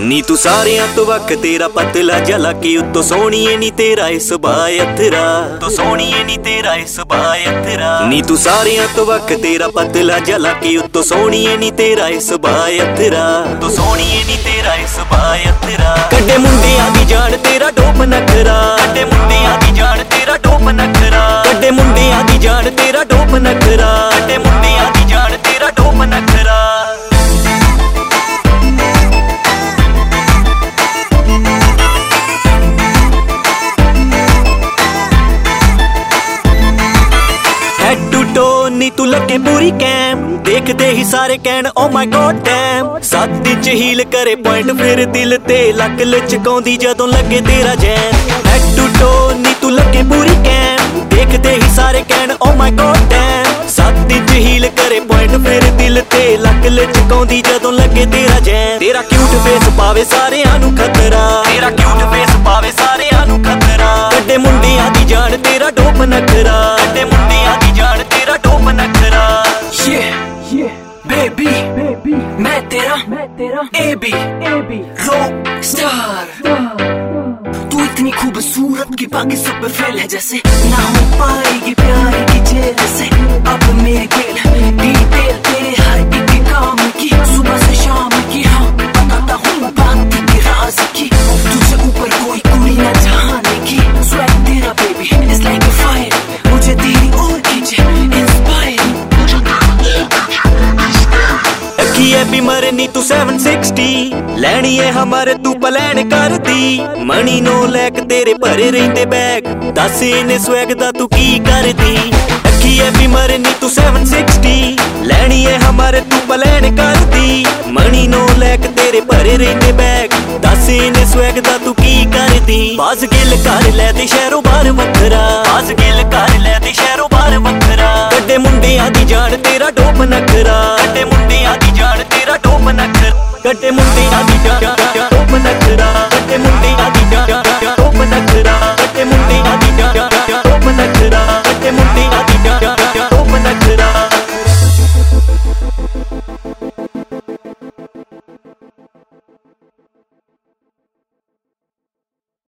ਨੀ ਤੂੰ ਸਾਰਿਆਂ ਤੋਂ ਵੱਖ ਤੇਰਾ ਪਤਲਾ ਜਲਾ ਕੀ ਉੱਤੋਂ ਸੋਹਣੀਏ ਨੀ ਤੇਰਾ ਇਹ ਸੁਭਾਅ ਅਥਰਾ। ਤੂੰ ਸੋਹਣੀਏ ਨੀ ਤੇਰਾ ਇਹ ਸੁਭਾਅ ਅਥਰਾ। ਨੀ ਤੂੰ ਸਾਰਿਆਂ ਤੋਂ ਵੱਖ ਤੇਰਾ ਪਤਲਾ ਜਲਾ ਕੀ ਉੱਤੋਂ ਸੋਹਣੀਏ ਨੀ ਤੇਰਾ ਇਹ ਸੁਭਾਅ ਅਥਰਾ। ਤੂੰ ਸੋਹਣੀਏ ਨੀ ਤੇਰਾ ਇਹ ਸੁਭਾਅ ਅਥਰਾ। ਕੱਡੇ ਮੁੰਡਿਆਂ ਦੀ ਜਾਨ ਤੇਰਾ ਡੋਪ ਨਖਰਾ ਕੱਡੇ ਹੈਡ ਨੀ ਤੂੰ ਲੱਗੇ ਪੂਰੀ ਕੈਮ। ਦੇਖਦੇ ਹੀ ਸਾਰੇ ਕਹਿਣ ਓ ਮਾਈ ਗॉड ਡੈਮ ਸੱਤ ਇੰਚ ਹੀਲ ਕਰੇ ਪੁਆਇੰਟ ਫਿਰ ਦਿਲ ਤੇ ਲੱਕ ਲਚਕਾਉਂਦੀ ਜਦੋਂ ਲੱਗੇ ਤੇਰਾ ਜੈਨ ਹੈਡ ਟੂ ਟੋ ਨੀ ਤੂੰ ਲੱਗੇ ਪੂਰੀ ਕੈਮ। ਦੇਖਦੇ ਹੀ ਸਾਰੇ ਕਹਿਣ ਓ ਮਾਈ ਗॉड ਡੈਮ ਸੱਤ ਇੰਚ ਹੀਲ ਕਰੇ ਪੁਆਇੰਟ ਫਿਰ ਦਿਲ ਤੇ ਲੱਕ ਲਚਕਾਉਂਦੀ ਜਦੋਂ ਲੱਗੇ ਤੇਰਾ ਜੈਨ ਤੇਰਾ ਕਿਊਟ ਫੇਸ ਪਾਵੇ ਸਾਰਿਆਂ ਨੂੰ ਖਤਰਾ। ਤੇਰਾ ਕਿਊਟ ਫੇਸ ਪਾਵੇ ਸਾਰਿਆਂ ਨੂੰ ਖਤਰਾ। ਕੱਡੇ ਮੁੰਡਿਆਂ ਦੀ ਜਾਨ, ਤੇਰਾ ਡੋਪ ਨਖਰਾ। Baby, baby, मैं तेरा, मैं तेरा, AB, AB, रॉक स्टार तू इतनी खूबसूरत कि बाकी सब फेल है जैसे। ना हो पाएगी प्यार की जेल से। अब मेरे ਅੱਖੀ ਐ ਵੀ ਮਰਨੀ ਤੂੰ 760 ਲੈਣੀ ਐ ਹਮਾਰੇ ਤੂੰ ਪਲਾਨ ਕਰਦੀ। ਮਣੀ ਨੋ ਲੈ ਕੇ ਤੇਰੇ ਭਰੇ ਰਹਿੰਦੇ ਬੈਗ। ਦੱਸ ਇਹਨੇ ਸਵੈਗ ਦਾ ਤੂੰ ਕੀ ਕਰਦੀ? ਅੱਖੀ ਐ ਵੀ ਮਰਨੀ ਤੂੰ 760 ਲੈਣੀ ਐ ਹਮਾਰੇ ਤੂੰ ਪਲਾਨ ਕਰਦੀ। ਮਣੀ ਨੋ ਲੈ ਕੇ ਤੇਰੇ ਭਰੇ ਰਹਿੰਦੇ ਬੈਗ। ਦੱਸ ਇਹਨੇ ਸਵੈਗ ਦਾ ਤੂੰ ਕੀ ਕਰਦੀ? ਬਾਜ਼ ਗਿਲ ਕਰ ਲੈ ਤੇ ਸ਼ਹਿਰੋਂ ਬਾਹਰ ਵੱਖਰਾ। ਬਾਜ਼ ਗਿਲ ਕਰ ਲੈ ਤੇ ਸ਼ਹਿਰੋਂ ਬਾਹਰ ਵੱਖਰਾ। ਕੱਡੇ ਮੁੰਡਿਆਂ ਦੀ ਜਾਨ ਤੇਰਾ ਡੋਪ ਨਖਰਾ।